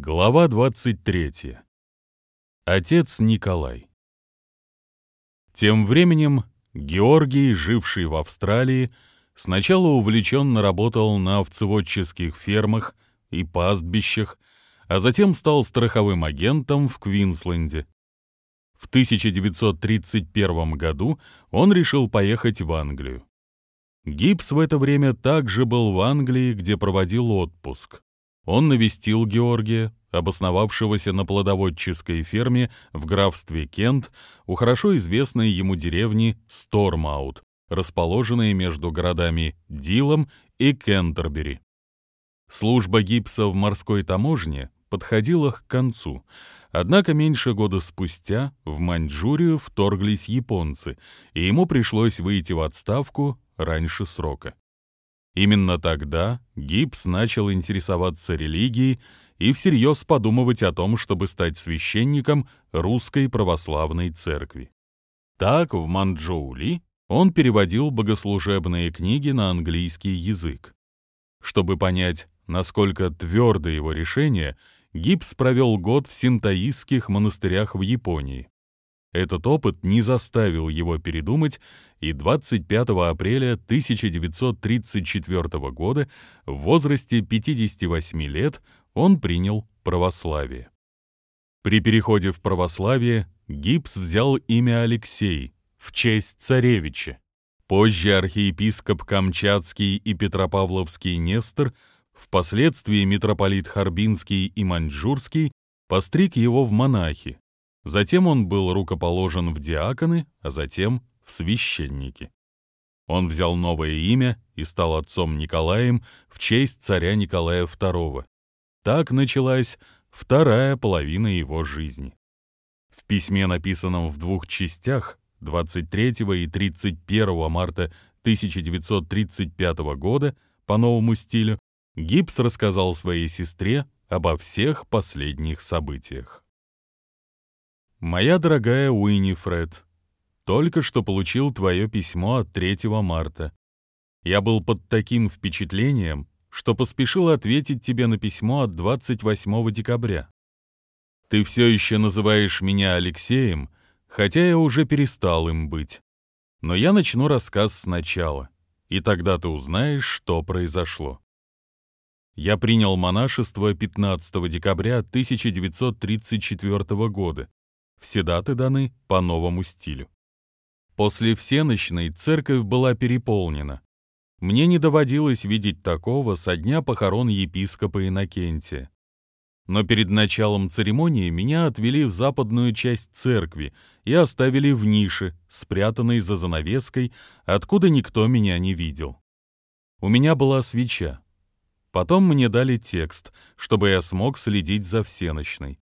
Глава 23. Отец Николай. Тем временем Георгий, живший в Австралии, сначала увлеченно работал на овцеводческих фермах и пастбищах, а затем стал страховым агентом в Квинсленде. В 1931 году он решил поехать в Англию. Гибс в это время также был в Англии, где проводил отпуск. Он навестил Георгия, обосновавшегося на плодоводческой ферме в графстве Кент у хорошо известной ему деревни Стормаут, расположенной между городами Дилом и Кентербери. Служба гипса в морской таможне подходила к концу, однако меньше года спустя в Маньчжурию вторглись японцы, и ему пришлось выйти в отставку раньше срока. Именно тогда Гипс начал интересоваться религией и всерьез подумывать о том, чтобы стать священником русской православной церкви. Так, в Манчжоули он переводил богослужебные книги на английский язык. Чтобы понять, насколько твердо его решение, Гипс провел год в синтоистских монастырях в Японии. Этот опыт не заставил его передумать, и 25 апреля 1934 года в возрасте 58 лет он принял православие. При переходе в православие Гипс взял имя Алексей в честь царевича. Позже архиепископ Камчатский и Петропавловский Нестор, впоследствии митрополит Харбинский и Маньчжурский, постриг его в монахи, Затем он был рукоположен в диаконы, а затем в священники. Он взял новое имя и стал отцом Николаем в честь царя Николая II. Так началась вторая половина его жизни. В письме, написанном в двух частях, 23 и 31 марта 1935 года по новому стилю, Гибс рассказал своей сестре обо всех последних событиях. «Моя дорогая Уинифред, только что получил твое письмо от 3 марта. Я был под таким впечатлением, что поспешил ответить тебе на письмо от 28 декабря. Ты все еще называешь меня Алексеем, хотя я уже перестал им быть. Но я начну рассказ сначала, и тогда ты узнаешь, что произошло. Я принял монашество 15 декабря 1934 года все даты даны по новому стилю. После всеночной церковь была переполнена. Мне не доводилось видеть такого со дня похорон епископа Иннокентия. Но перед началом церемонии меня отвели в западную часть церкви и оставили в нише, спрятанной за занавеской, откуда никто меня не видел. У меня была свеча. Потом мне дали текст, чтобы я смог следить за всеночной.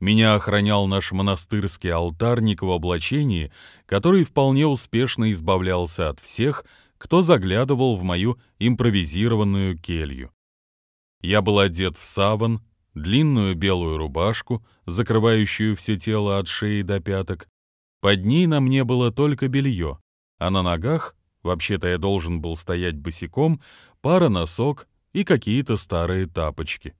Меня охранял наш монастырский алтарник в облачении, который вполне успешно избавлялся от всех, кто заглядывал в мою импровизированную келью. Я был одет в саван, длинную белую рубашку, закрывающую все тело от шеи до пяток. Под ней на мне было только белье, а на ногах, вообще-то я должен был стоять босиком, пара носок и какие-то старые тапочки.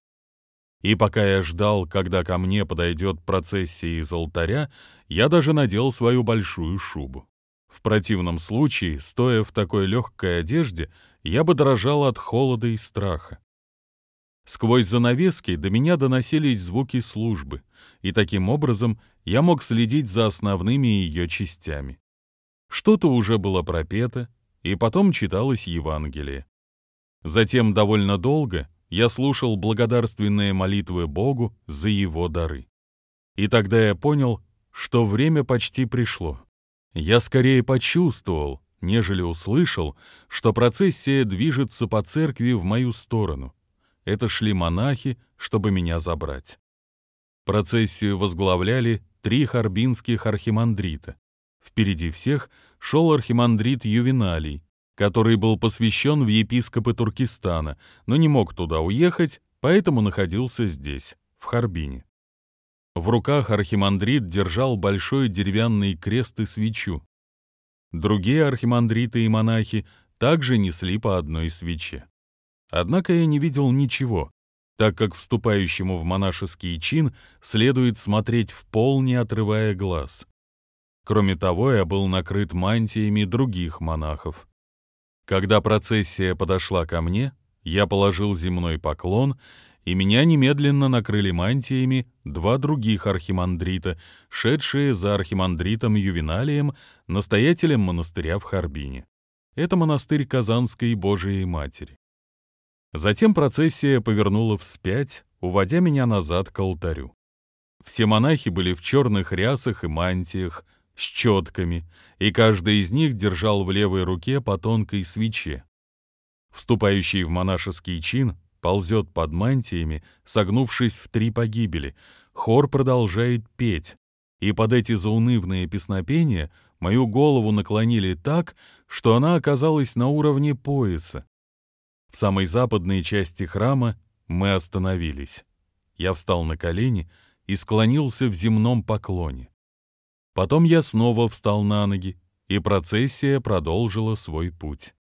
И пока я ждал, когда ко мне подойдет процессия из алтаря, я даже надел свою большую шубу. В противном случае, стоя в такой легкой одежде, я бы дрожал от холода и страха. Сквозь занавески до меня доносились звуки службы, и таким образом я мог следить за основными ее частями. Что-то уже было пропето, и потом читалось Евангелие. Затем довольно долго я слушал благодарственные молитвы Богу за его дары. И тогда я понял, что время почти пришло. Я скорее почувствовал, нежели услышал, что процессия движется по церкви в мою сторону. Это шли монахи, чтобы меня забрать. Процессию возглавляли три харбинских архимандрита. Впереди всех шел архимандрит Ювеналий, который был посвящен в епископы Туркестана, но не мог туда уехать, поэтому находился здесь, в Харбине. В руках архимандрит держал большой деревянный крест и свечу. Другие архимандриты и монахи также несли по одной свече. Однако я не видел ничего, так как вступающему в монашеский чин следует смотреть в пол, не отрывая глаз. Кроме того, я был накрыт мантиями других монахов. Когда процессия подошла ко мне, я положил земной поклон, и меня немедленно накрыли мантиями два других архимандрита, шедшие за архимандритом Ювеналием, настоятелем монастыря в Харбине. Это монастырь Казанской Божией Матери. Затем процессия повернула вспять, уводя меня назад к алтарю. Все монахи были в черных рясах и мантиях, с четками, и каждый из них держал в левой руке по тонкой свече. Вступающий в монашеский чин ползет под мантиями, согнувшись в три погибели. Хор продолжает петь, и под эти заунывные песнопения мою голову наклонили так, что она оказалась на уровне пояса. В самой западной части храма мы остановились. Я встал на колени и склонился в земном поклоне. Потом я снова встал на ноги, и процессия продолжила свой путь.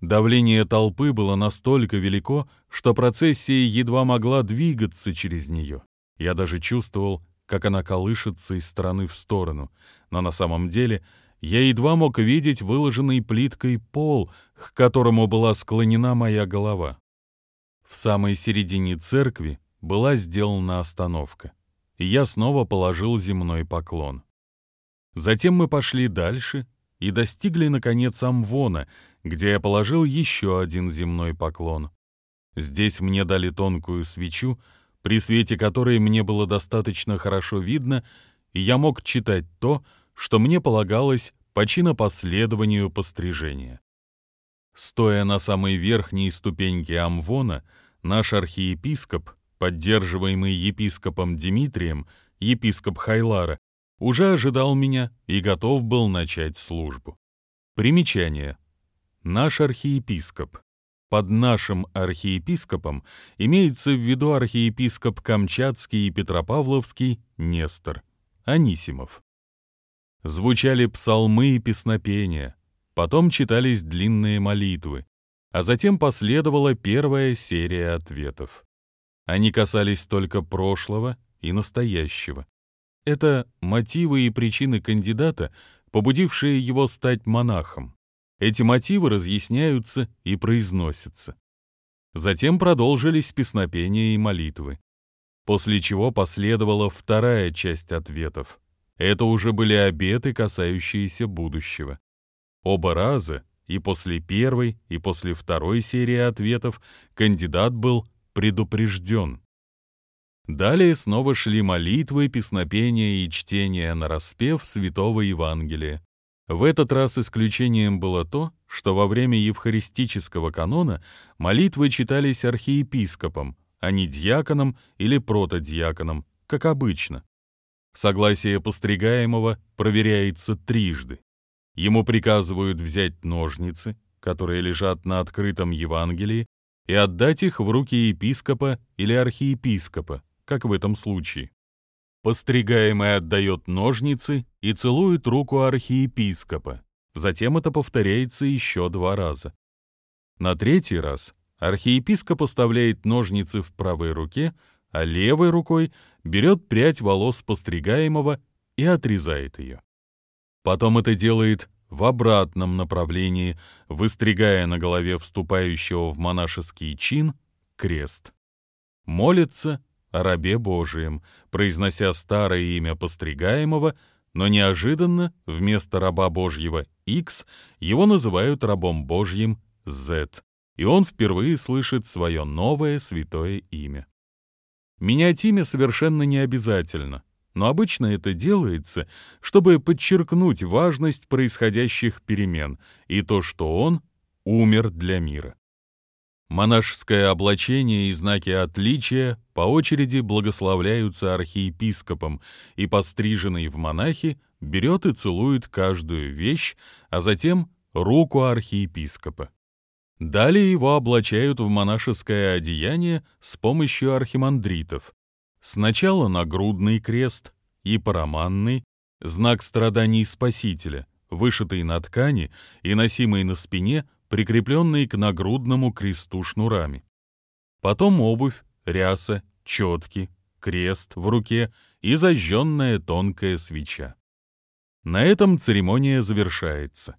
Давление толпы было настолько велико, что процессия едва могла двигаться через нее. Я даже чувствовал, как она колышется из стороны в сторону, но на самом деле я едва мог видеть выложенный плиткой пол, к которому была склонена моя голова. В самой середине церкви была сделана остановка, и я снова положил земной поклон. Затем мы пошли дальше и достигли, наконец, Амвона, где я положил еще один земной поклон. Здесь мне дали тонкую свечу, при свете которой мне было достаточно хорошо видно, и я мог читать то, что мне полагалось по чинопоследованию пострижения. Стоя на самой верхней ступеньке Амвона, наш архиепископ, поддерживаемый епископом Дмитрием, епископ Хайлара, уже ожидал меня и готов был начать службу. Примечание. Наш архиепископ. Под нашим архиепископом имеется в виду архиепископ Камчатский и Петропавловский Нестор, Анисимов. Звучали псалмы и песнопения, потом читались длинные молитвы, а затем последовала первая серия ответов. Они касались только прошлого и настоящего. Это мотивы и причины кандидата, побудившие его стать монахом. Эти мотивы разъясняются и произносятся. Затем продолжились песнопения и молитвы. После чего последовала вторая часть ответов. Это уже были обеты, касающиеся будущего. Оба раза, и после первой, и после второй серии ответов, кандидат был предупрежден. Далее снова шли молитвы, песнопения и чтения на распев Святого Евангелия. В этот раз исключением было то, что во время евхаристического канона молитвы читались архиепископом, а не диаконом или протодиаконом, как обычно. Согласие постригаемого проверяется трижды. Ему приказывают взять ножницы, которые лежат на открытом Евангелии, и отдать их в руки епископа или архиепископа, как в этом случае. Постригаемый отдает ножницы и целует руку архиепископа. Затем это повторяется еще два раза. На третий раз архиепископ оставляет ножницы в правой руке, а левой рукой берет прядь волос постригаемого и отрезает ее. Потом это делает в обратном направлении, выстригая на голове вступающего в монашеский чин крест. Молится о рабе Божием, произнося старое имя постригаемого, но неожиданно вместо раба Божьего X его называют рабом Божьим Z, и он впервые слышит свое новое святое имя. Менять имя совершенно не обязательно, но обычно это делается, чтобы подчеркнуть важность происходящих перемен и то, что он умер для мира. Монашеское облачение и знаки отличия по очереди благословляются архиепископом, и подстриженный в монахи берет и целует каждую вещь, а затем руку архиепископа. Далее его облачают в монашеское одеяние с помощью архимандритов. Сначала нагрудный крест и параманный, знак страданий Спасителя, вышитый на ткани и носимый на спине – прикрепленные к нагрудному кресту шнурами. Потом обувь ряса, четки, крест в руке и зажженная тонкая свеча. На этом церемония завершается.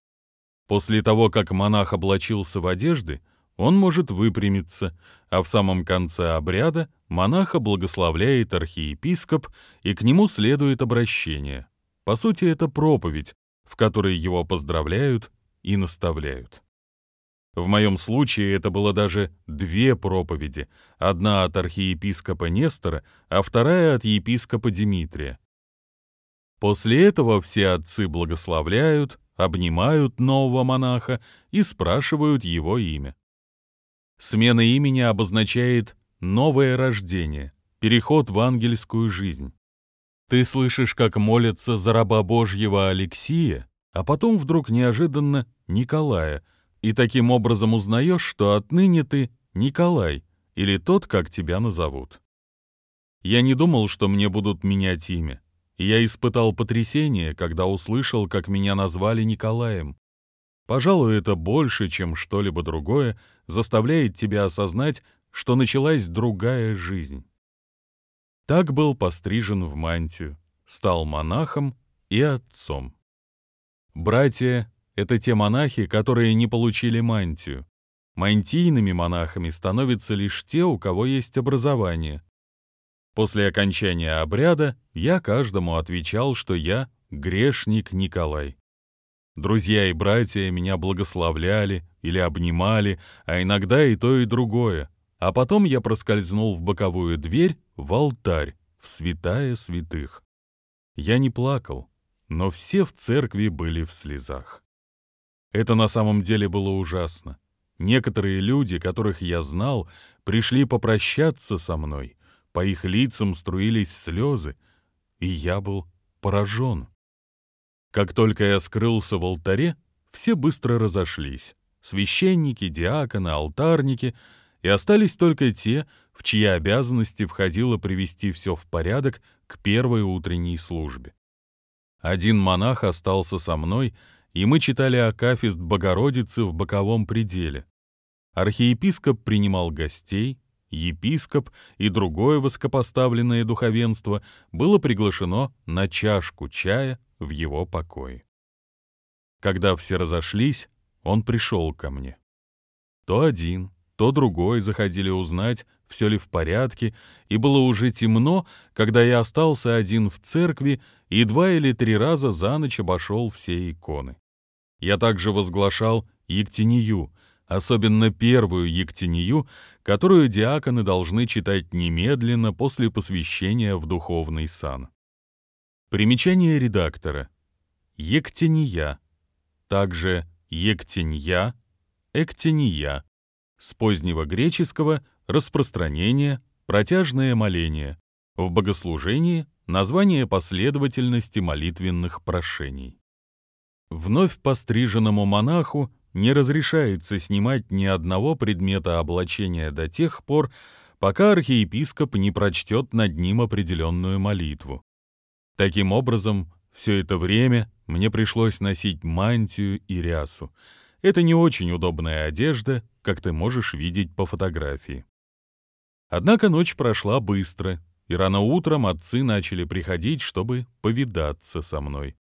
После того, как монах облачился в одежды, он может выпрямиться, а в самом конце обряда монаха благословляет архиепископ, и к нему следует обращение. По сути, это проповедь, в которой его поздравляют и наставляют. В моем случае это было даже две проповеди, одна от архиепископа Нестора, а вторая от епископа Дмитрия. После этого все отцы благословляют, обнимают нового монаха и спрашивают его имя. Смена имени обозначает новое рождение, переход в ангельскую жизнь. Ты слышишь, как молятся за раба Божьего Алексия, а потом вдруг неожиданно Николая, и таким образом узнаешь, что отныне ты Николай или тот, как тебя назовут. Я не думал, что мне будут менять имя. Я испытал потрясение, когда услышал, как меня назвали Николаем. Пожалуй, это больше, чем что-либо другое, заставляет тебя осознать, что началась другая жизнь. Так был пострижен в мантию, стал монахом и отцом. Братья — это те монахи, которые не получили мантию. Мантийными монахами становятся лишь те, у кого есть образование. После окончания обряда я каждому отвечал, что я грешник Николай. Друзья и братья меня благословляли или обнимали, а иногда и то, и другое. А потом я проскользнул в боковую дверь, в алтарь, в святая святых. Я не плакал, но все в церкви были в слезах. Это на самом деле было ужасно. Некоторые люди, которых я знал, пришли попрощаться со мной. По их лицам струились слезы, и я был поражен. Как только я скрылся в алтаре, все быстро разошлись. Священники, диаконы, алтарники, и остались только те, в чьи обязанности входило привести все в порядок к первой утренней службе. Один монах остался со мной, и мы читали Акафист Богородицы в боковом пределе. Архиепископ принимал гостей, епископ и другое высокопоставленное духовенство было приглашено на чашку чая в его покое. Когда все разошлись, он пришел ко мне. То один, то другой заходили узнать, все ли в порядке, и было уже темно, когда я остался один в церкви и два или три раза за ночь обошел все иконы. Я также возглашал Ектению, особенно первую Ектению, которую диаконы должны читать немедленно после посвящения в духовный сан. Примечание редактора. Ектения. Также Ектенья, Эктения. С позднего греческого распространение, протяжное моление. В богослужении название последовательности молитвенных прошений. Вновь постриженному монаху не разрешается снимать ни одного предмета облачения до тех пор, пока архиепископ не прочтет над ним определенную молитву. Таким образом, все это время мне пришлось носить мантию и рясу. Это не очень удобная одежда, как ты можешь видеть по фотографии. Однако ночь прошла быстро, и рано утром отцы начали приходить, чтобы повидаться со мной.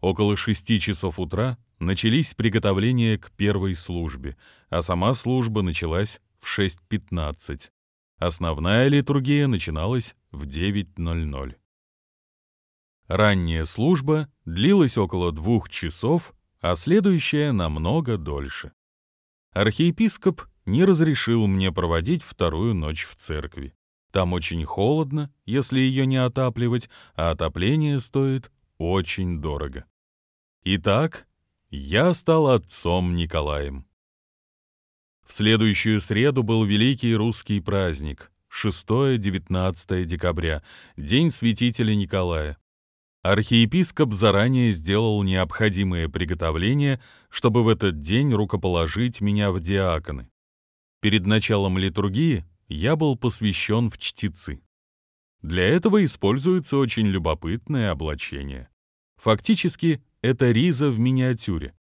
Около шести часов утра начались приготовления к первой службе, а сама служба началась в 6.15. Основная литургия начиналась в 9.00. Ранняя служба длилась около двух часов, а следующая намного дольше. Архиепископ не разрешил мне проводить вторую ночь в церкви. Там очень холодно, если ее не отапливать, а отопление стоит очень дорого. Итак, я стал отцом Николаем. В следующую среду был великий русский праздник, 6-19 декабря, День святителя Николая. Архиепископ заранее сделал необходимые приготовления, чтобы в этот день рукоположить меня в диаконы. Перед началом литургии я был посвящен в чтецы. Для этого используется очень любопытное облачение. Фактически, это риза в миниатюре.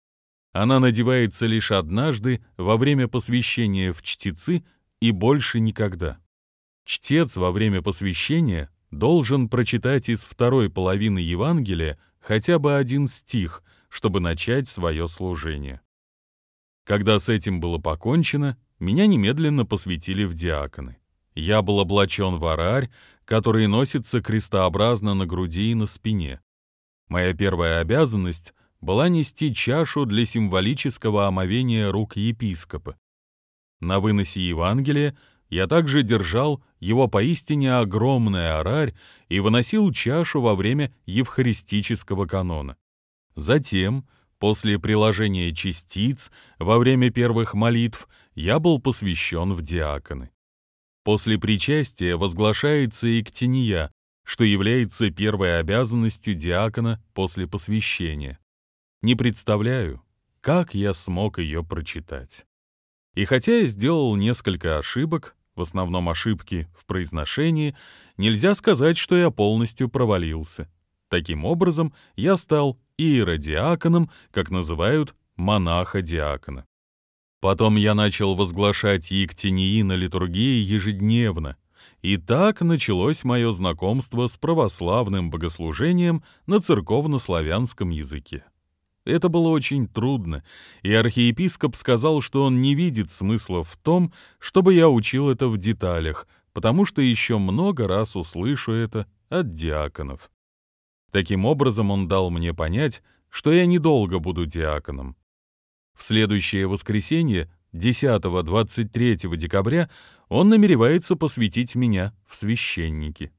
Она надевается лишь однажды во время посвящения в чтецы и больше никогда. Чтец во время посвящения должен прочитать из второй половины Евангелия хотя бы один стих, чтобы начать свое служение. Когда с этим было покончено, меня немедленно посвятили в диаконы. Я был облачен в арарь, который носится крестообразно на груди и на спине. Моя первая обязанность была нести чашу для символического омовения рук епископа. На выносе Евангелия я также держал его поистине огромный орарь и выносил чашу во время евхаристического канона. Затем, после приложения частиц, во время первых молитв, я был посвящен в диаконы. После причастия возглашается и что является первой обязанностью диакона после посвящения. Не представляю, как я смог ее прочитать. И хотя я сделал несколько ошибок, в основном ошибки в произношении, нельзя сказать, что я полностью провалился. Таким образом, я стал иеродиаконом, как называют монаха-диакона. Потом я начал возглашать ектении на литургии ежедневно, и так началось мое знакомство с православным богослужением на церковно-славянском языке. Это было очень трудно, и архиепископ сказал, что он не видит смысла в том, чтобы я учил это в деталях, потому что еще много раз услышу это от диаконов. Таким образом, он дал мне понять, что я недолго буду диаконом. В следующее воскресенье, 10-23 декабря, он намеревается посвятить меня в священники.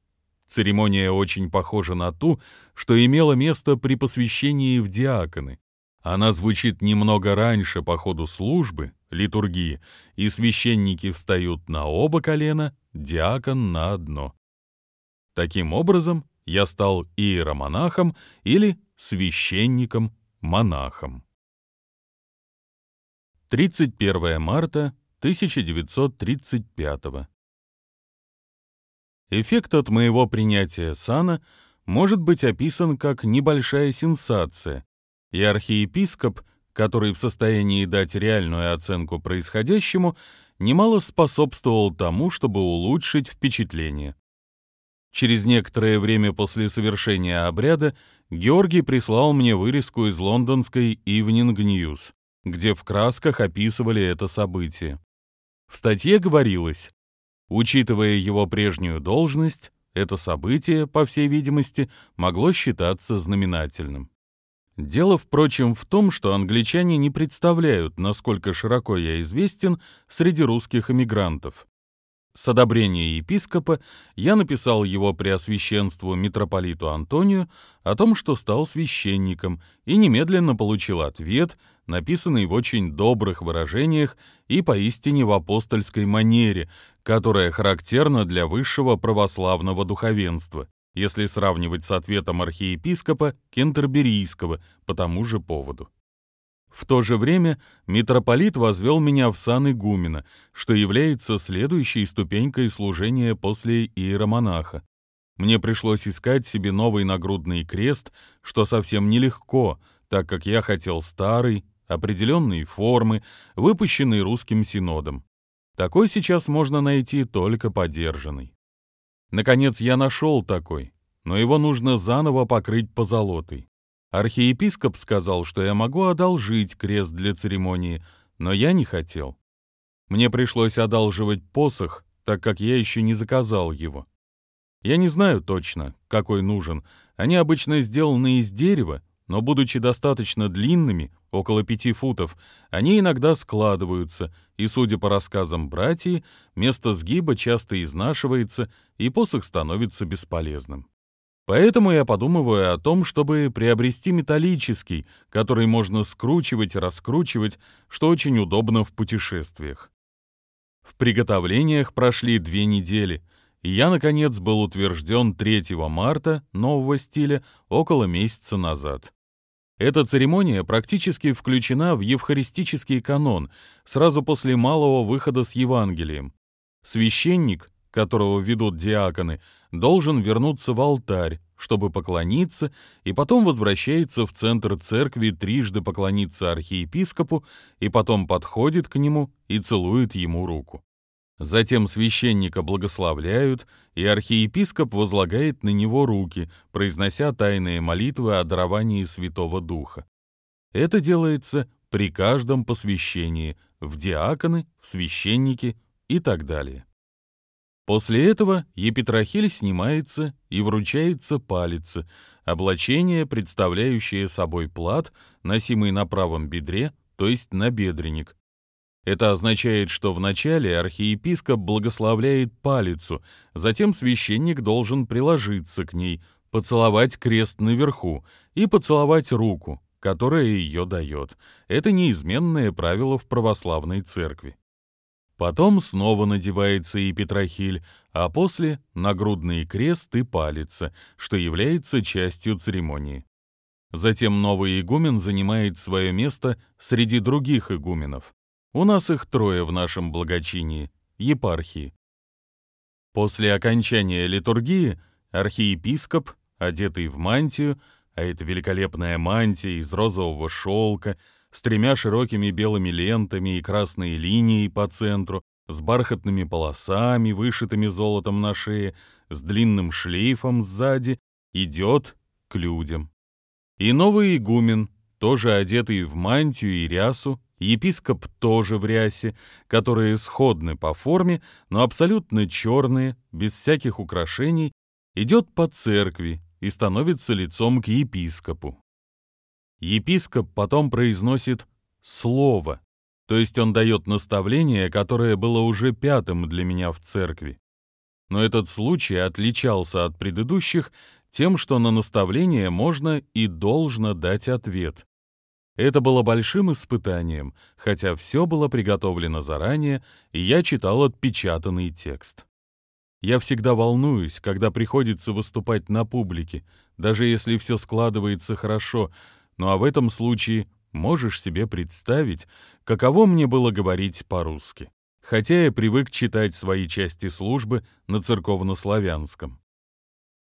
Церемония очень похожа на ту, что имела место при посвящении в диаконы. Она звучит немного раньше по ходу службы, литургии, и священники встают на оба колена, диакон на одно. Таким образом, я стал иеромонахом или священником-монахом. 31 марта 1935 Эффект от моего принятия сана может быть описан как небольшая сенсация, и архиепископ, который в состоянии дать реальную оценку происходящему, немало способствовал тому, чтобы улучшить впечатление. Через некоторое время после совершения обряда Георгий прислал мне вырезку из лондонской Evening News, где в красках описывали это событие. В статье говорилось, Учитывая его прежнюю должность, это событие, по всей видимости, могло считаться знаменательным. Дело, впрочем, в том, что англичане не представляют, насколько широко я известен среди русских эмигрантов. С одобрения епископа я написал его преосвященству митрополиту Антонию о том, что стал священником, и немедленно получил ответ, написанный в очень добрых выражениях и поистине в апостольской манере, которая характерна для высшего православного духовенства, если сравнивать с ответом архиепископа Кентерберийского по тому же поводу. В то же время митрополит возвел меня в сан игумена, что является следующей ступенькой служения после иеромонаха. Мне пришлось искать себе новый нагрудный крест, что совсем нелегко, так как я хотел старый, определенной формы, выпущенный русским синодом. Такой сейчас можно найти только подержанный. Наконец я нашел такой, но его нужно заново покрыть позолотой. Архиепископ сказал, что я могу одолжить крест для церемонии, но я не хотел. Мне пришлось одалживать посох, так как я еще не заказал его. Я не знаю точно, какой нужен. Они обычно сделаны из дерева, но, будучи достаточно длинными, около пяти футов, они иногда складываются, и, судя по рассказам братьев, место сгиба часто изнашивается, и посох становится бесполезным. Поэтому я подумываю о том, чтобы приобрести металлический, который можно скручивать раскручивать, что очень удобно в путешествиях. В приготовлениях прошли две недели, и я, наконец, был утвержден 3 марта нового стиля около месяца назад. Эта церемония практически включена в евхаристический канон сразу после малого выхода с Евангелием. Священник, которого ведут диаконы, должен вернуться в алтарь, чтобы поклониться, и потом возвращается в центр церкви трижды поклониться архиепископу, и потом подходит к нему и целует ему руку. Затем священника благословляют, и архиепископ возлагает на него руки, произнося тайные молитвы о даровании Святого Духа. Это делается при каждом посвящении в диаконы, в священники и так далее. После этого епитрахиль снимается и вручается палец, облачение, представляющее собой плат, носимый на правом бедре, то есть на бедренник. Это означает, что вначале архиепископ благословляет палицу, затем священник должен приложиться к ней, поцеловать крест наверху и поцеловать руку, которая ее дает. Это неизменное правило в православной церкви. Потом снова надевается и петрохиль, а после — нагрудный крест и палица, что является частью церемонии. Затем новый игумен занимает свое место среди других игуменов. У нас их трое в нашем благочинии, епархии. После окончания литургии архиепископ, одетый в мантию, а это великолепная мантия из розового шелка, с тремя широкими белыми лентами и красной линией по центру, с бархатными полосами, вышитыми золотом на шее, с длинным шлейфом сзади, идет к людям. И новый игумен, тоже одетый в мантию и рясу, епископ тоже в рясе, которые сходны по форме, но абсолютно черные, без всяких украшений, идет по церкви и становится лицом к епископу. Епископ потом произносит «слово», то есть он дает наставление, которое было уже пятым для меня в церкви. Но этот случай отличался от предыдущих тем, что на наставление можно и должно дать ответ. Это было большим испытанием, хотя все было приготовлено заранее, и я читал отпечатанный текст. Я всегда волнуюсь, когда приходится выступать на публике, даже если все складывается хорошо, ну а в этом случае можешь себе представить, каково мне было говорить по-русски, хотя я привык читать свои части службы на церковнославянском.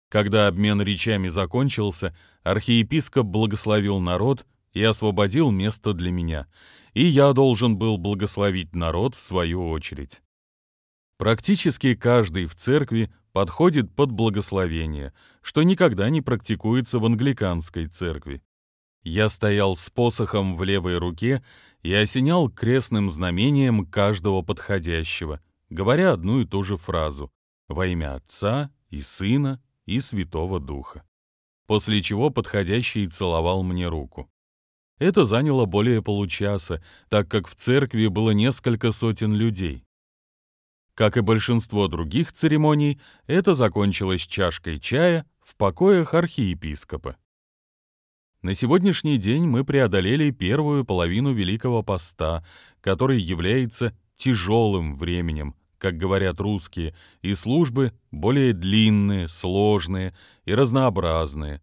Когда обмен речами закончился, архиепископ благословил народ и освободил место для меня, и я должен был благословить народ в свою очередь. Практически каждый в церкви подходит под благословение, что никогда не практикуется в англиканской церкви. Я стоял с посохом в левой руке и осенял крестным знамением каждого подходящего, говоря одну и ту же фразу «Во имя Отца и Сына и Святого Духа». После чего подходящий целовал мне руку. Это заняло более получаса, так как в церкви было несколько сотен людей. Как и большинство других церемоний, это закончилось чашкой чая в покоях архиепископа. На сегодняшний день мы преодолели первую половину Великого Поста, который является тяжелым временем, как говорят русские, и службы более длинные, сложные и разнообразные.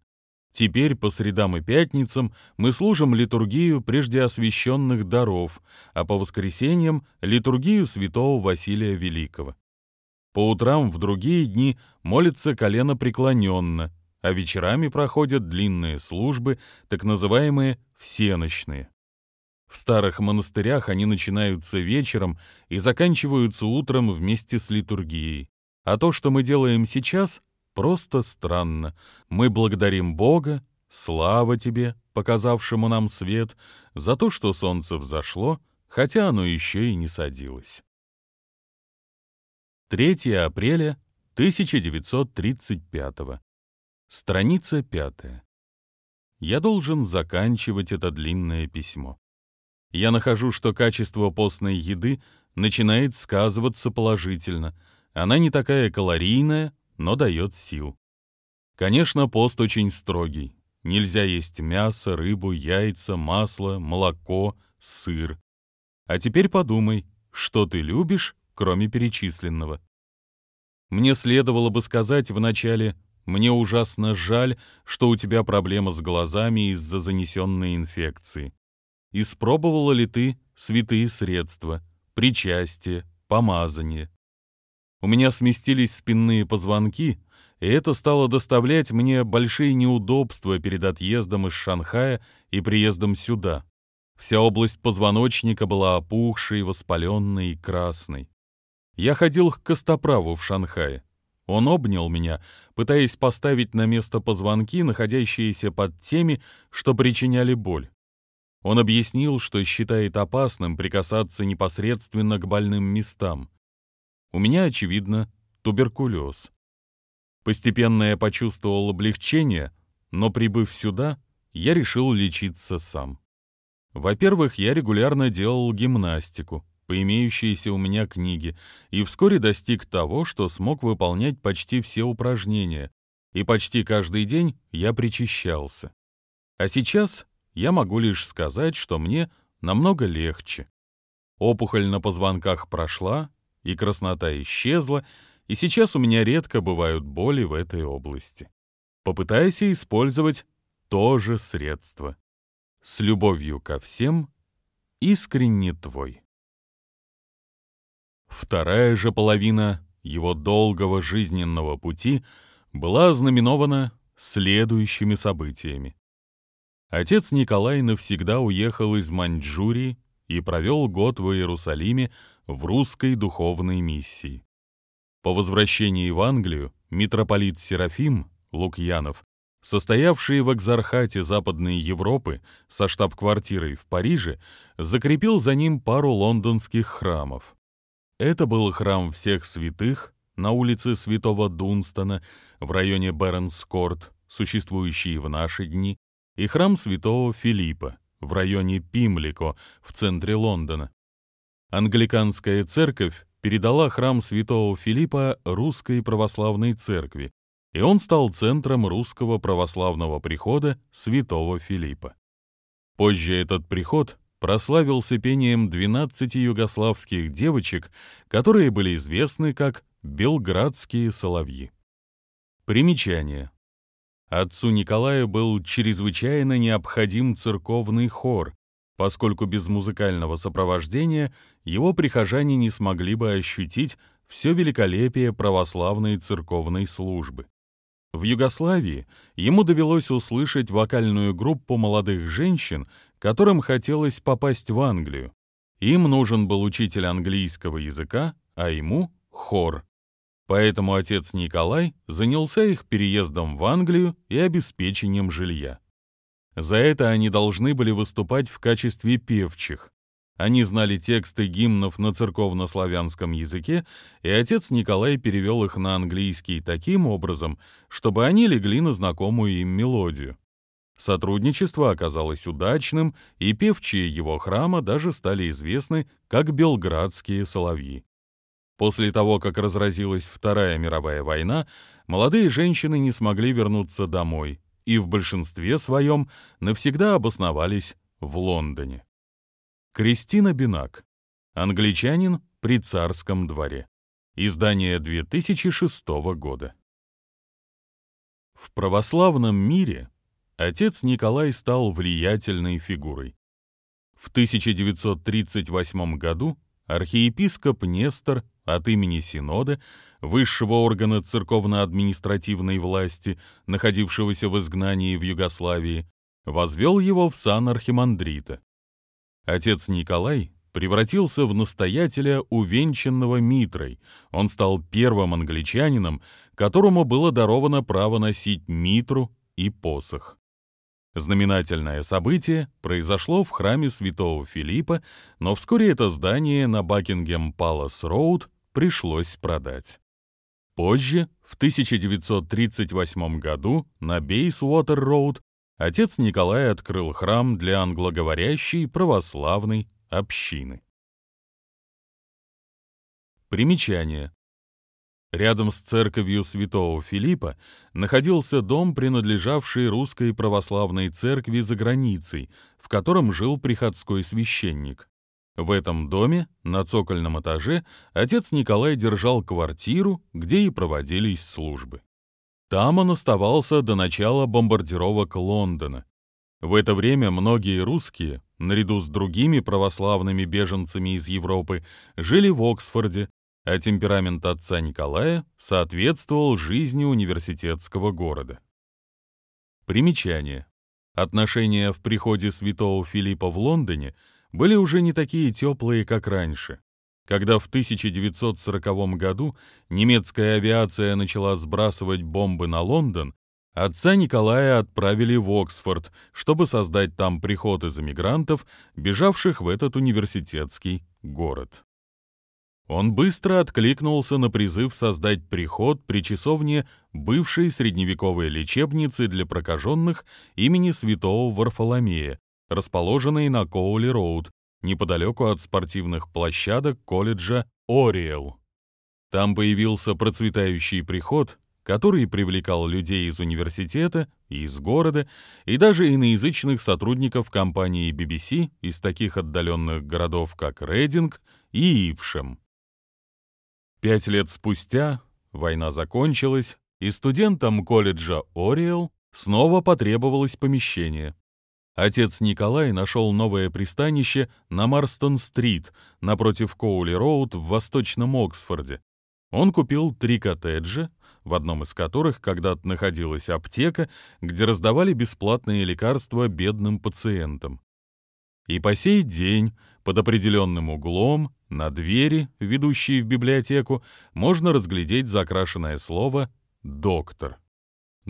Теперь по средам и пятницам мы служим литургию прежде освященных даров, а по воскресеньям — литургию святого Василия Великого. По утрам в другие дни молится колено преклоненно, а вечерами проходят длинные службы, так называемые всеночные. В старых монастырях они начинаются вечером и заканчиваются утром вместе с литургией. А то, что мы делаем сейчас, просто странно. Мы благодарим Бога, слава тебе, показавшему нам свет, за то, что солнце взошло, хотя оно еще и не садилось. 3 апреля 1935 Страница пятая. Я должен заканчивать это длинное письмо. Я нахожу, что качество постной еды начинает сказываться положительно. Она не такая калорийная, но дает сил. Конечно, пост очень строгий. Нельзя есть мясо, рыбу, яйца, масло, молоко, сыр. А теперь подумай, что ты любишь, кроме перечисленного. Мне следовало бы сказать вначале мне ужасно жаль, что у тебя проблема с глазами из-за занесенной инфекции. Испробовала ли ты святые средства, причастие, помазание? У меня сместились спинные позвонки, и это стало доставлять мне большие неудобства перед отъездом из Шанхая и приездом сюда. Вся область позвоночника была опухшей, воспаленной и красной. я ходил к Костоправу в Шанхае. Он обнял меня, пытаясь поставить на место позвонки, находящиеся под теми, что причиняли боль. Он объяснил, что считает опасным прикасаться непосредственно к больным местам. У меня, очевидно, туберкулез. Постепенно я почувствовал облегчение, но, прибыв сюда, я решил лечиться сам. Во-первых, я регулярно делал гимнастику, по имеющейся у меня книге, и вскоре достиг того, что смог выполнять почти все упражнения, и почти каждый день я причащался. А сейчас я могу лишь сказать, что мне намного легче. Опухоль на позвонках прошла, и краснота исчезла, и сейчас у меня редко бывают боли в этой области. Попытайся использовать то же средство. С любовью ко всем, искренне твой. Вторая же половина его долгого жизненного пути была ознаменована следующими событиями. Отец Николай навсегда уехал из Маньчжурии и провел год в Иерусалиме в русской духовной миссии. По возвращении в Англию митрополит Серафим Лукьянов, состоявший в экзархате Западной Европы со штаб-квартирой в Париже, закрепил за ним пару лондонских храмов. Это был храм всех святых на улице Святого Дунстона в районе Бернскорт, существующий в наши дни, и храм Святого Филиппа в районе Пимлико в центре Лондона. Англиканская церковь передала храм Святого Филиппа русской православной церкви, и он стал центром русского православного прихода Святого Филиппа. Позже этот приход прославился пением 12 югославских девочек, которые были известны как «белградские соловьи». Примечание. Отцу Николаю был чрезвычайно необходим церковный хор, поскольку без музыкального сопровождения его прихожане не смогли бы ощутить все великолепие православной церковной службы. В Югославии ему довелось услышать вокальную группу молодых женщин, которым хотелось попасть в Англию. Им нужен был учитель английского языка, а ему — хор. Поэтому отец Николай занялся их переездом в Англию и обеспечением жилья. За это они должны были выступать в качестве певчих. Они знали тексты гимнов на церковно-славянском языке, и отец Николай перевел их на английский таким образом, чтобы они легли на знакомую им мелодию. Сотрудничество оказалось удачным, и певчие его храма даже стали известны как белградские соловьи. После того, как разразилась Вторая мировая война, молодые женщины не смогли вернуться домой и в большинстве своем навсегда обосновались в Лондоне. Кристина Бинак. Англичанин при царском дворе. Издание 2006 года. В православном мире отец Николай стал влиятельной фигурой. В 1938 году архиепископ Нестор от имени Синода, высшего органа церковно-административной власти, находившегося в изгнании в Югославии, возвел его в сан архимандрита. Отец Николай превратился в настоятеля, увенчанного Митрой. Он стал первым англичанином, которому было даровано право носить Митру и посох. Знаменательное событие произошло в храме святого Филиппа, но вскоре это здание на Бакингем Палас Роуд пришлось продать. Позже, в 1938 году, на Бейсуотер Роуд отец Николай открыл храм для англоговорящей православной общины. Примечание. Рядом с церковью святого Филиппа находился дом, принадлежавший русской православной церкви за границей, в котором жил приходской священник. В этом доме, на цокольном этаже, отец Николай держал квартиру, где и проводились службы. Там он оставался до начала бомбардировок Лондона. В это время многие русские, наряду с другими православными беженцами из Европы, жили в Оксфорде, а темперамент отца Николая соответствовал жизни университетского города. Примечание. Отношения в приходе святого Филиппа в Лондоне были уже не такие теплые, как раньше. Когда в 1940 году немецкая авиация начала сбрасывать бомбы на Лондон, отца Николая отправили в Оксфорд, чтобы создать там приход из эмигрантов, бежавших в этот университетский город. Он быстро откликнулся на призыв создать приход при часовне бывшей средневековой лечебницы для прокаженных имени святого Варфоломея, расположенной на Коули-Роуд, неподалеку от спортивных площадок колледжа Ориэл. Там появился процветающий приход, который привлекал людей из университета из города, и даже иноязычных сотрудников компании BBC из таких отдаленных городов, как Рейдинг и Ившем. Пять лет спустя война закончилась, и студентам колледжа Ориэл снова потребовалось помещение. Отец Николай нашел новое пристанище на Марстон-стрит, напротив Коули-роуд в Восточном Оксфорде. Он купил три коттеджа, в одном из которых когда-то находилась аптека, где раздавали бесплатные лекарства бедным пациентам. И по сей день под определенным углом на двери, ведущей в библиотеку, можно разглядеть закрашенное слово «доктор».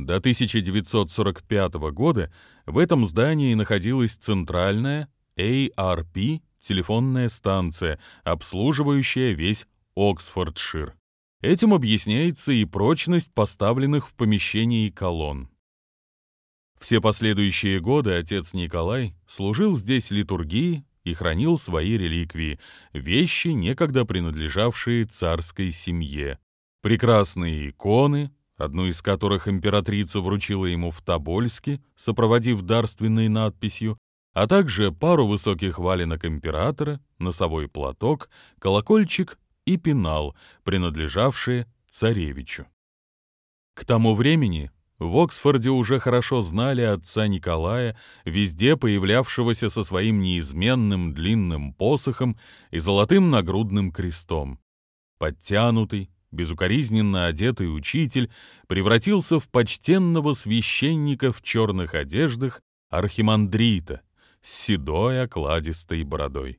До 1945 года в этом здании находилась центральная ARP телефонная станция, обслуживающая весь Оксфордшир. Этим объясняется и прочность поставленных в помещении колонн. Все последующие годы отец Николай служил здесь литургии и хранил свои реликвии, вещи, некогда принадлежавшие царской семье. Прекрасные иконы, одну из которых императрица вручила ему в Тобольске, сопроводив дарственной надписью, а также пару высоких валенок императора, носовой платок, колокольчик и пенал, принадлежавшие царевичу. К тому времени в Оксфорде уже хорошо знали отца Николая, везде появлявшегося со своим неизменным длинным посохом и золотым нагрудным крестом. Подтянутый, безукоризненно одетый учитель превратился в почтенного священника в черных одеждах архимандрита с седой окладистой бородой.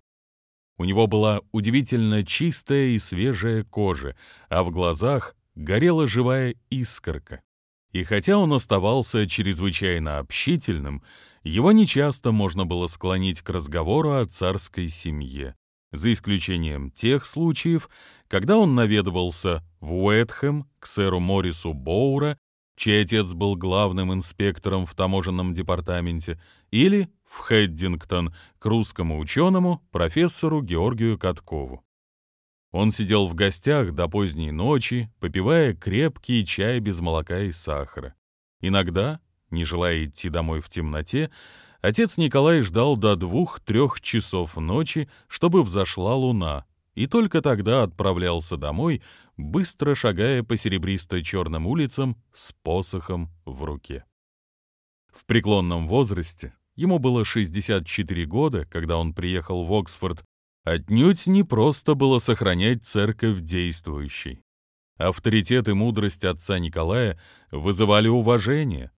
У него была удивительно чистая и свежая кожа, а в глазах горела живая искорка. И хотя он оставался чрезвычайно общительным, его нечасто можно было склонить к разговору о царской семье, за исключением тех случаев, когда он наведывался в Уэтхэм к сэру Морису Боура, чей отец был главным инспектором в таможенном департаменте, или в Хэддингтон к русскому ученому профессору Георгию Каткову. Он сидел в гостях до поздней ночи, попивая крепкий чай без молока и сахара. Иногда, не желая идти домой в темноте, отец Николай ждал до двух-трех часов ночи, чтобы взошла луна, и только тогда отправлялся домой, быстро шагая по серебристо-черным улицам с посохом в руке. В преклонном возрасте, ему было 64 года, когда он приехал в Оксфорд Отнюдь не просто было сохранять церковь действующей. Авторитет и мудрость отца Николая вызывали уважение.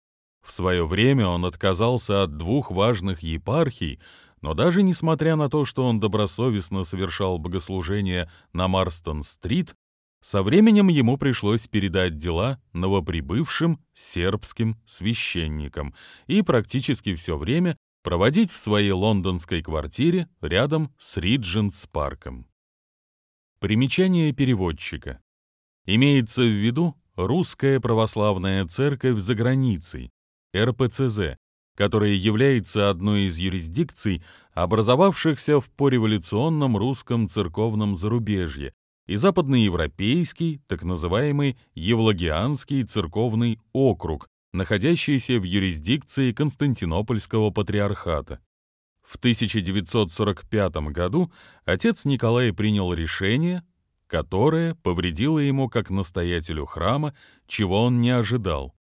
В свое время он отказался от двух важных епархий, но даже несмотря на то, что он добросовестно совершал богослужение на Марстон-стрит, со временем ему пришлось передать дела новоприбывшим сербским священникам и практически все время проводить в своей лондонской квартире рядом с Риджентс-парком. Примечание переводчика. Имеется в виду Русская Православная Церковь за границей, РПЦЗ, которая является одной из юрисдикций, образовавшихся в пореволюционном русском церковном зарубежье, и западноевропейский, так называемый Евлогианский церковный округ, находящийся в юрисдикции Константинопольского патриархата. В 1945 году отец Николай принял решение, которое повредило ему как настоятелю храма, чего он не ожидал.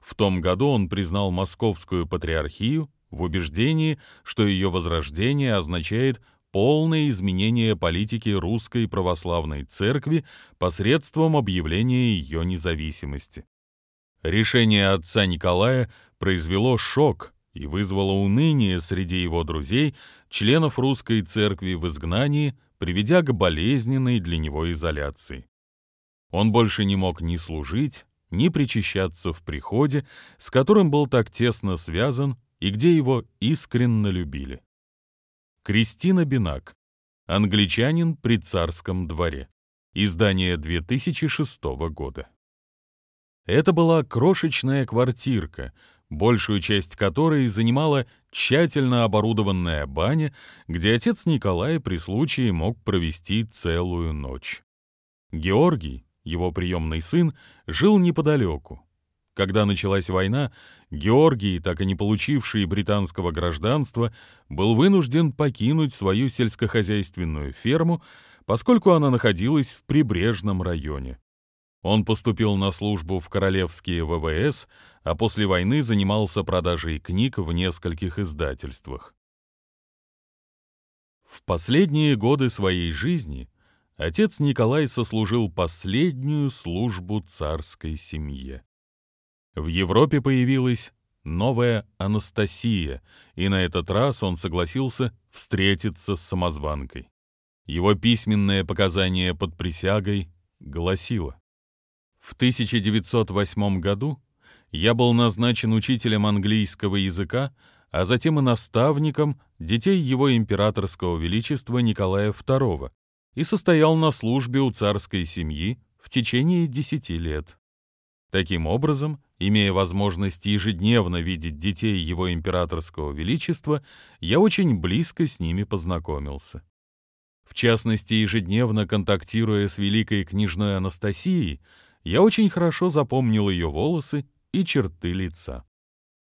В том году он признал Московскую патриархию в убеждении, что ее возрождение означает полное изменение политики русской православной церкви посредством объявления ее независимости. Решение отца Николая произвело шок и вызвало уныние среди его друзей, членов русской церкви в изгнании, приведя к болезненной для него изоляции. Он больше не мог ни служить, ни причащаться в приходе, с которым был так тесно связан и где его искренне любили. Кристина Бинак. Англичанин при царском дворе. Издание 2006 года. Это была крошечная квартирка, большую часть которой занимала тщательно оборудованная баня, где отец Николай при случае мог провести целую ночь. Георгий, его приемный сын, жил неподалеку. Когда началась война, Георгий, так и не получивший британского гражданства, был вынужден покинуть свою сельскохозяйственную ферму, поскольку она находилась в прибрежном районе. Он поступил на службу в королевские ВВС, а после войны занимался продажей книг в нескольких издательствах. В последние годы своей жизни отец Николай сослужил последнюю службу царской семье. В Европе появилась новая Анастасия, и на этот раз он согласился встретиться с самозванкой. Его письменное показание под присягой гласило «В 1908 году я был назначен учителем английского языка, а затем и наставником детей его императорского величества Николая II и состоял на службе у царской семьи в течение десяти лет. Таким образом, имея возможность ежедневно видеть детей его императорского величества, я очень близко с ними познакомился. В частности, ежедневно контактируя с великой княжной Анастасией, я очень хорошо запомнил ее волосы и черты лица.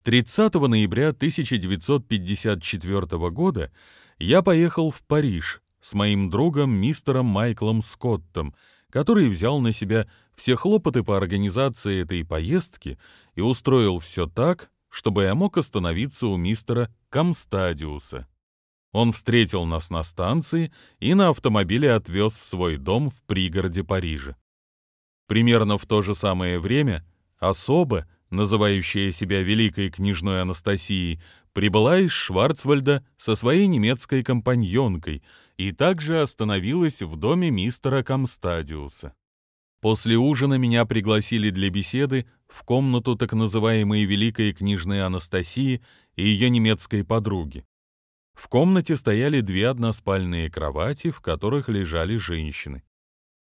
30 ноября 1954 года я поехал в Париж с моим другом мистером Майклом Скоттом, который взял на себя все хлопоты по организации этой поездки и устроил все так, чтобы я мог остановиться у мистера Камстадиуса. Он встретил нас на станции и на автомобиле отвез в свой дом в пригороде Парижа. Примерно в то же самое время особа, называющая себя великой княжной Анастасией, прибыла из Шварцвальда со своей немецкой компаньонкой и также остановилась в доме мистера Камстадиуса. После ужина меня пригласили для беседы в комнату так называемой великой княжны Анастасии и ее немецкой подруги. В комнате стояли две односпальные кровати, в которых лежали женщины.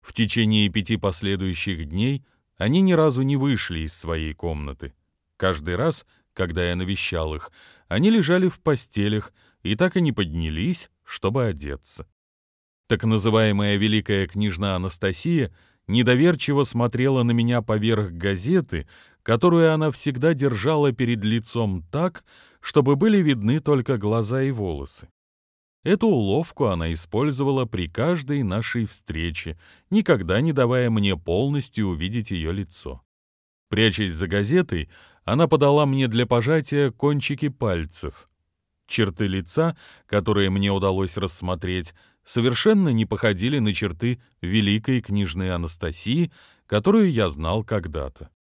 В течение пяти последующих дней они ни разу не вышли из своей комнаты. Каждый раз, когда я навещал их, они лежали в постелях и так и не поднялись, чтобы одеться. Так называемая великая княжна Анастасия недоверчиво смотрела на меня поверх газеты, которую она всегда держала перед лицом так, чтобы были видны только глаза и волосы. Эту уловку она использовала при каждой нашей встрече, никогда не давая мне полностью увидеть ее лицо. Прячась за газетой, она подала мне для пожатия кончики пальцев. Черты лица, которые мне удалось рассмотреть, совершенно не походили на черты великой княжны Анастасии, которую я знал когда-то.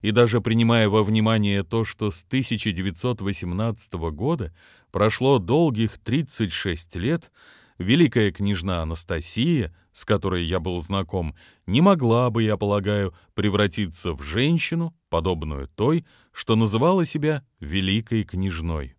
И даже принимая во внимание то, что с 1918 года прошло долгих 36 лет, великая княжна Анастасия, с которой я был знаком, не могла бы, я полагаю, превратиться в женщину, подобную той, что называла себя великой княжной.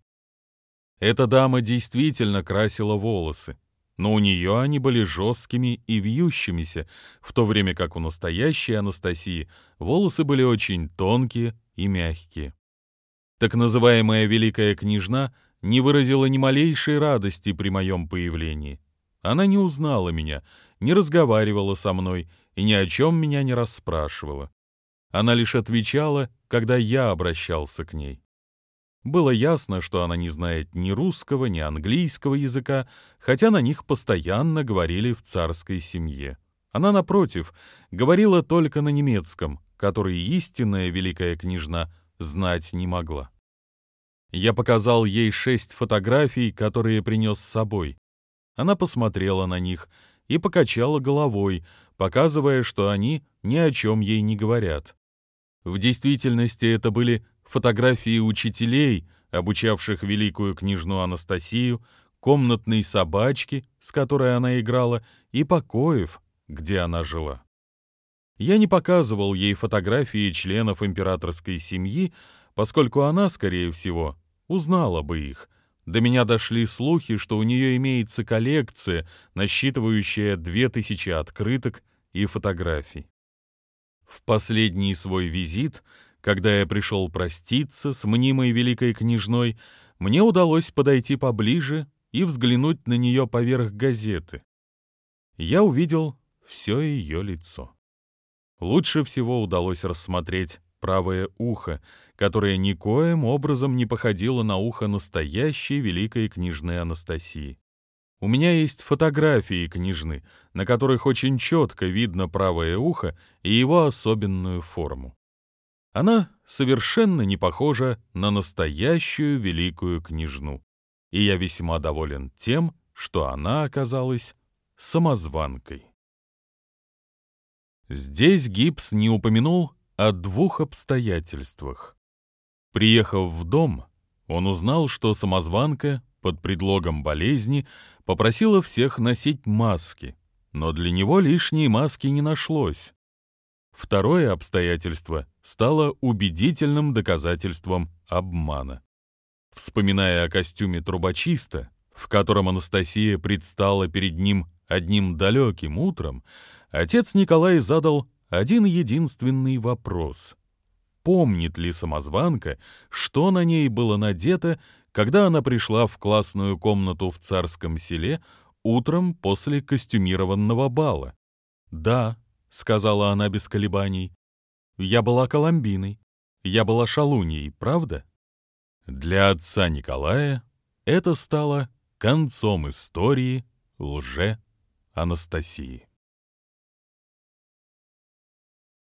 Эта дама действительно красила волосы, но у нее они были жесткими и вьющимися, в то время как у настоящей Анастасии волосы были очень тонкие и мягкие. Так называемая Великая Княжна не выразила ни малейшей радости при моем появлении. Она не узнала меня, не разговаривала со мной и ни о чем меня не расспрашивала. Она лишь отвечала, когда я обращался к ней. Было ясно, что она не знает ни русского, ни английского языка, хотя на них постоянно говорили в царской семье. Она, напротив, говорила только на немецком, который истинная великая княжна знать не могла. Я показал ей шесть фотографий, которые принес с собой. Она посмотрела на них и покачала головой, показывая, что они ни о чем ей не говорят. В действительности это были фотографии учителей, обучавших великую княжну Анастасию, комнатной собачки, с которой она играла, и покоев, где она жила. Я не показывал ей фотографии членов императорской семьи, поскольку она, скорее всего, узнала бы их. До меня дошли слухи, что у нее имеется коллекция, насчитывающая две тысячи открыток и фотографий. В последний свой визит, когда я пришел проститься с мнимой великой княжной, мне удалось подойти поближе и взглянуть на нее поверх газеты. Я увидел все ее лицо. Лучше всего удалось рассмотреть правое ухо, которое никоим образом не походило на ухо настоящей великой княжны Анастасии. У меня есть фотографии княжны, на которых очень четко видно правое ухо и его особенную форму. Она совершенно не похожа на настоящую великую княжну, и я весьма доволен тем, что она оказалась самозванкой. Здесь Гипс не упомянул о двух обстоятельствах. Приехав в дом, он узнал, что самозванка под предлогом болезни попросила всех носить маски, но для него лишней маски не нашлось. Второе обстоятельство стало убедительным доказательством обмана. Вспоминая о костюме трубочиста, в котором Анастасия предстала перед ним одним далеким утром, отец Николай задал один единственный вопрос. Помнит ли самозванка, что на ней было надето, когда она пришла в классную комнату в царском селе утром после костюмированного бала? «Да», — сказала она без колебаний, — «я была Коломбиной, я была шалуньей, правда?» Для отца Николая это стало концом истории лже Анастасии.